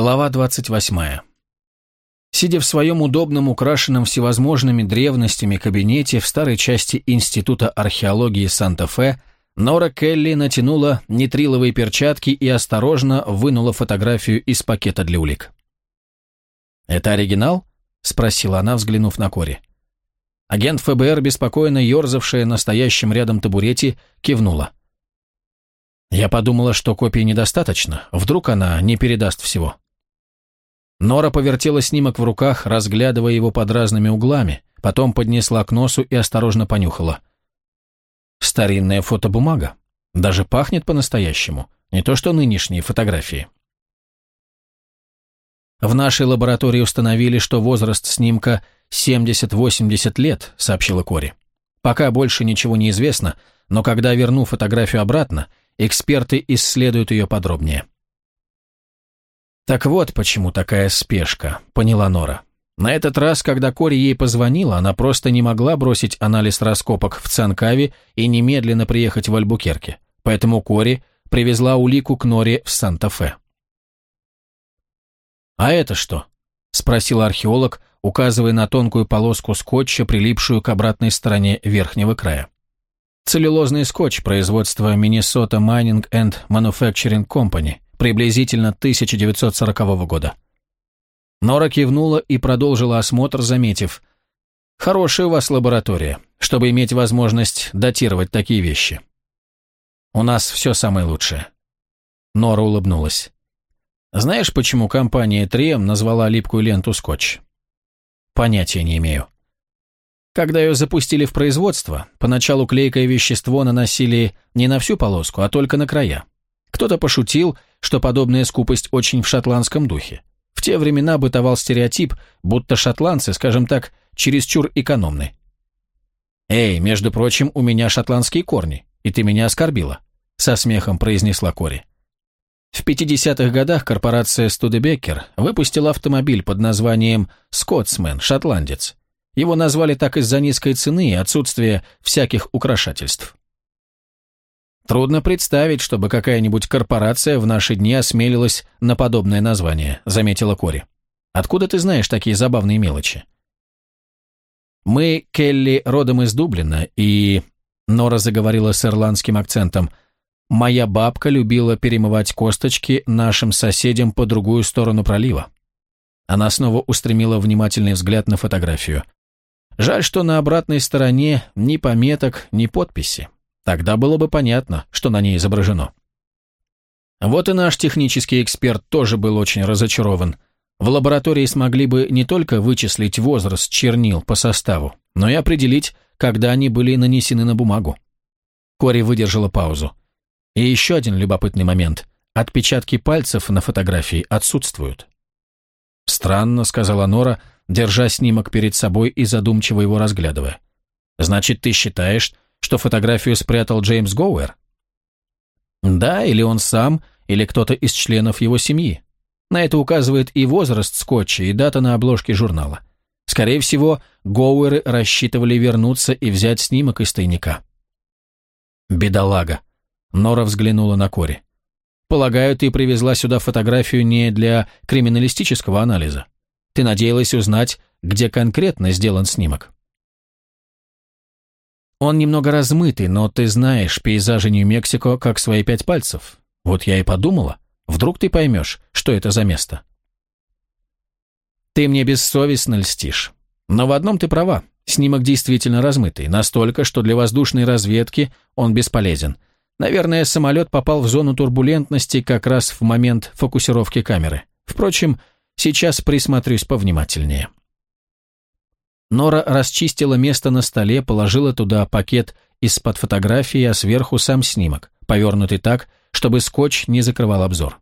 Глава 28. Сидя в своем удобном, украшенном всевозможными древностями кабинете в старой части Института археологии Санта-Фе, Нора Келли натянула нитриловые перчатки и осторожно вынула фотографию из пакета для улик. «Это оригинал?» — спросила она, взглянув на Кори. Агент ФБР, беспокойно ерзавшая на стоящем рядом табурете, кивнула. Я подумала, что копии недостаточно, вдруг она не передаст всего. Нора повертела снимок в руках, разглядывая его под разными углами, потом поднесла к носу и осторожно понюхала. Старинная фотобумага. Даже пахнет по-настоящему, не то что нынешние фотографии. В нашей лаборатории установили, что возраст снимка 70-80 лет, сообщила Кори. Пока больше ничего не известно, но когда верну фотографию обратно, Эксперты исследуют ее подробнее. «Так вот, почему такая спешка», — поняла Нора. На этот раз, когда Кори ей позвонила, она просто не могла бросить анализ раскопок в Цанкаве и немедленно приехать в Альбукерке, поэтому Кори привезла улику к Норе в Санта-Фе. «А это что?» — спросил археолог, указывая на тонкую полоску скотча, прилипшую к обратной стороне верхнего края. Целлюлозный скотч производства Minnesota Mining and Manufacturing Company, приблизительно 1940 года. Нора кивнула и продолжила осмотр, заметив, «Хорошая у вас лаборатория, чтобы иметь возможность датировать такие вещи. У нас все самое лучшее». Нора улыбнулась. «Знаешь, почему компания 3 назвала липкую ленту скотч?» «Понятия не имею». Когда ее запустили в производство, поначалу клейкое вещество наносили не на всю полоску, а только на края. Кто-то пошутил, что подобная скупость очень в шотландском духе. В те времена бытовал стереотип, будто шотландцы, скажем так, чересчур экономны. «Эй, между прочим, у меня шотландские корни, и ты меня оскорбила», — со смехом произнесла Кори. В 50-х годах корпорация Студебеккер выпустила автомобиль под названием «Скотсмен», шотландец, его назвали так из-за низкой цены и отсутствия всяких украшательств. Трудно представить, чтобы какая-нибудь корпорация в наши дни осмелилась на подобное название, заметила Кори. Откуда ты знаешь такие забавные мелочи? Мы, Келли, родом из Дублина, и... Нора заговорила с ирландским акцентом. Моя бабка любила перемывать косточки нашим соседям по другую сторону пролива. Она снова устремила внимательный взгляд на фотографию. Жаль, что на обратной стороне ни пометок, ни подписи. Тогда было бы понятно, что на ней изображено. Вот и наш технический эксперт тоже был очень разочарован. В лаборатории смогли бы не только вычислить возраст чернил по составу, но и определить, когда они были нанесены на бумагу. Кори выдержала паузу. И еще один любопытный момент. Отпечатки пальцев на фотографии отсутствуют. «Странно», — сказала Нора, — держа снимок перед собой и задумчиво его разглядывая. «Значит, ты считаешь, что фотографию спрятал Джеймс Гоуэр?» «Да, или он сам, или кто-то из членов его семьи. На это указывает и возраст скотча, и дата на обложке журнала. Скорее всего, Гоуэры рассчитывали вернуться и взять снимок из тайника». «Бедолага», — Нора взглянула на Кори. «Полагаю, ты привезла сюда фотографию не для криминалистического анализа?» Ты надеялась узнать, где конкретно сделан снимок. Он немного размытый, но ты знаешь пейзажи Нью-Мексико как свои пять пальцев. Вот я и подумала, вдруг ты поймешь, что это за место. Ты мне бессовестно льстишь. Но в одном ты права, снимок действительно размытый, настолько, что для воздушной разведки он бесполезен. Наверное, самолет попал в зону турбулентности как раз в момент фокусировки камеры. Впрочем, Сейчас присмотрюсь повнимательнее. Нора расчистила место на столе, положила туда пакет из-под фотографии, а сверху сам снимок, повернутый так, чтобы скотч не закрывал обзор.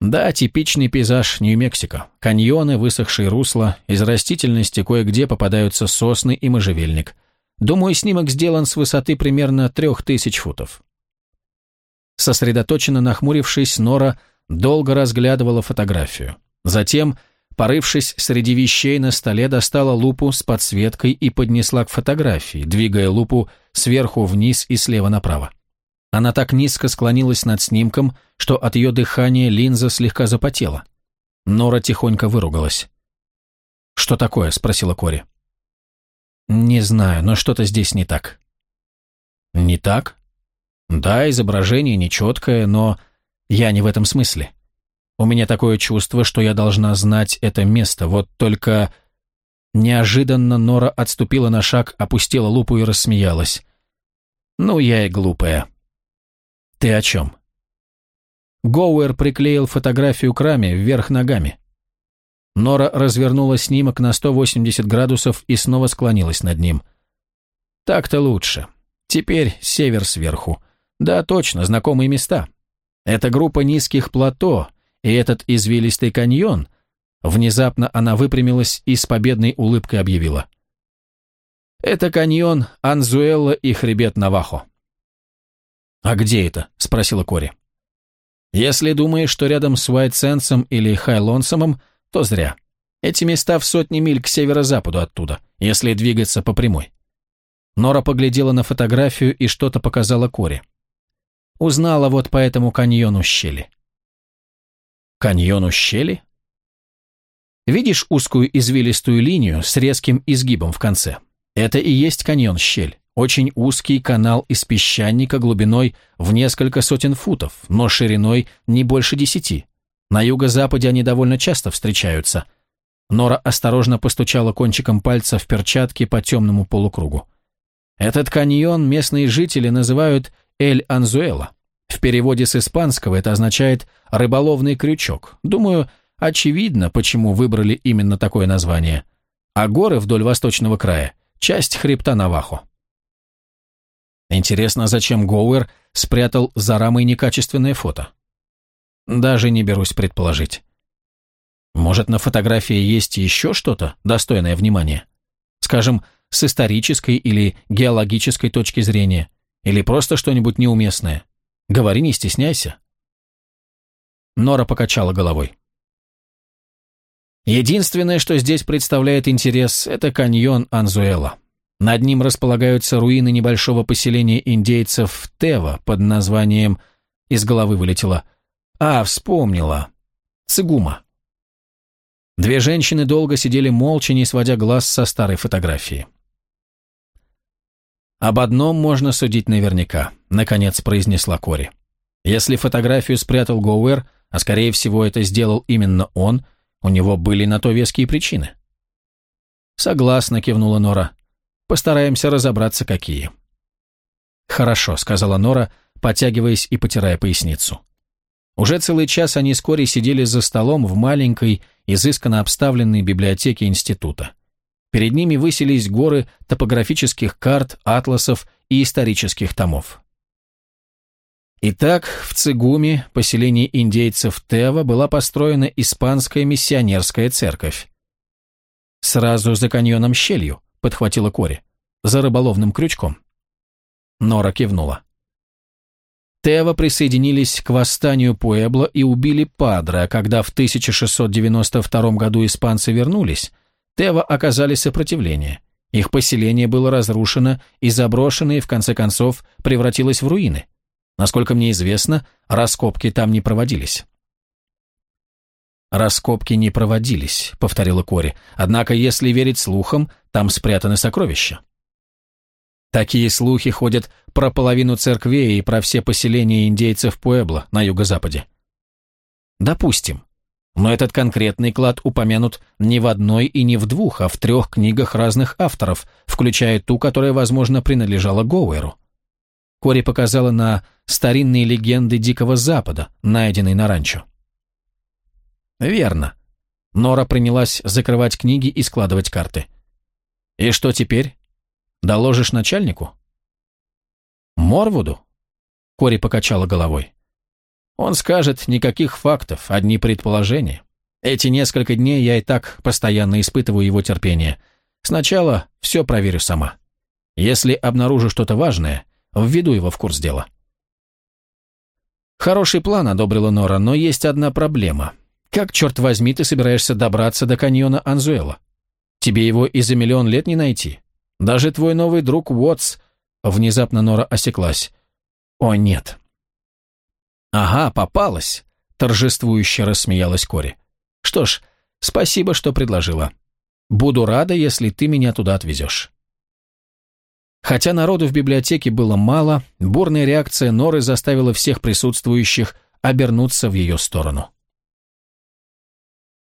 Да, типичный пейзаж Нью-Мексико. Каньоны, высохшие русла, из растительности кое-где попадаются сосны и можжевельник. Думаю, снимок сделан с высоты примерно трех тысяч футов. Сосредоточенно нахмурившись, Нора долго разглядывала фотографию. Затем, порывшись среди вещей на столе, достала лупу с подсветкой и поднесла к фотографии, двигая лупу сверху вниз и слева направо. Она так низко склонилась над снимком, что от ее дыхания линза слегка запотела. Нора тихонько выругалась. «Что такое?» – спросила Кори. «Не знаю, но что-то здесь не так». «Не так?» «Да, изображение нечеткое, но я не в этом смысле. У меня такое чувство, что я должна знать это место, вот только...» Неожиданно Нора отступила на шаг, опустила лупу и рассмеялась. «Ну, я и глупая». «Ты о чем?» Гоуэр приклеил фотографию к раме вверх ногами. Нора развернула снимок на 180 градусов и снова склонилась над ним. «Так-то лучше. Теперь север сверху. Да, точно, знакомые места. Это группа низких плато, и этот извилистый каньон, Внезапно она выпрямилась и с победной улыбкой объявила. «Это каньон Анзуэлла и хребет Навахо». «А где это?» – спросила Кори. «Если думаешь, что рядом с Уайтсенсом или Хайлонсомом, то зря. Эти места в сотни миль к северо-западу оттуда, если двигаться по прямой». Нора поглядела на фотографию и что-то показала Кори. Узнала вот по этому каньону щели. «Каньону щели?» Видишь узкую извилистую линию с резким изгибом в конце? Это и есть каньон-щель. Очень узкий канал из песчаника глубиной в несколько сотен футов, но шириной не больше десяти. На юго-западе они довольно часто встречаются. Нора осторожно постучала кончиком пальца в перчатке по темному полукругу. Этот каньон местные жители называют Эль-Анзуэла. В переводе с испанского это означает «рыболовный крючок». Думаю, Очевидно, почему выбрали именно такое название. А горы вдоль восточного края – часть хребта Навахо. Интересно, зачем Гоуэр спрятал за рамой некачественное фото? Даже не берусь предположить. Может, на фотографии есть еще что-то, достойное внимания? Скажем, с исторической или геологической точки зрения, или просто что-нибудь неуместное. Говори, не стесняйся. Нора покачала головой. Единственное, что здесь представляет интерес, это каньон Анзуэла. Над ним располагаются руины небольшого поселения индейцев Тева под названием... Из головы вылетело. А, вспомнила. Цигума. Две женщины долго сидели молча, не сводя глаз со старой фотографии. «Об одном можно судить наверняка», — наконец произнесла Кори. «Если фотографию спрятал Гоуэр, а скорее всего это сделал именно он, у него были на то веские причины. «Согласна», — кивнула Нора. «Постараемся разобраться, какие». «Хорошо», — сказала Нора, потягиваясь и потирая поясницу. Уже целый час они с Кори сидели за столом в маленькой, изысканно обставленной библиотеке института. Перед ними высились горы топографических карт, атласов и исторических томов. Итак, в Цигуме, поселении индейцев Тева, была построена испанская миссионерская церковь. «Сразу за каньоном щелью», — подхватила Кори, — «за рыболовным крючком». Нора кивнула. Тева присоединились к восстанию Пуэбло и убили Падре, а когда в 1692 году испанцы вернулись, Тева оказали сопротивление. Их поселение было разрушено и заброшено и в конце концов превратилось в руины. Насколько мне известно, раскопки там не проводились. «Раскопки не проводились», — повторила Кори. «Однако, если верить слухам, там спрятаны сокровища». Такие слухи ходят про половину церквей и про все поселения индейцев Пуэбло на юго-западе. Допустим. Но этот конкретный клад упомянут не в одной и не в двух, а в трех книгах разных авторов, включая ту, которая, возможно, принадлежала Гоуэру. Кори показала на старинные легенды Дикого Запада, найденные на ранчо. Верно. Нора принялась закрывать книги и складывать карты. И что теперь? Доложишь начальнику? Морвуду? Кори покачала головой. Он скажет, никаких фактов, одни предположения. Эти несколько дней я и так постоянно испытываю его терпение. Сначала все проверю сама. Если обнаружу что-то важное, Введу его в курс дела. Хороший план, одобрила Нора, но есть одна проблема. Как, черт возьми, ты собираешься добраться до каньона Анзуэла? Тебе его и за миллион лет не найти. Даже твой новый друг Уотс... Внезапно Нора осеклась. О, нет. «Ага, попалась!» – торжествующе рассмеялась Кори. «Что ж, спасибо, что предложила. Буду рада, если ты меня туда отвезешь». Хотя народу в библиотеке было мало, бурная реакция Норы заставила всех присутствующих обернуться в ее сторону.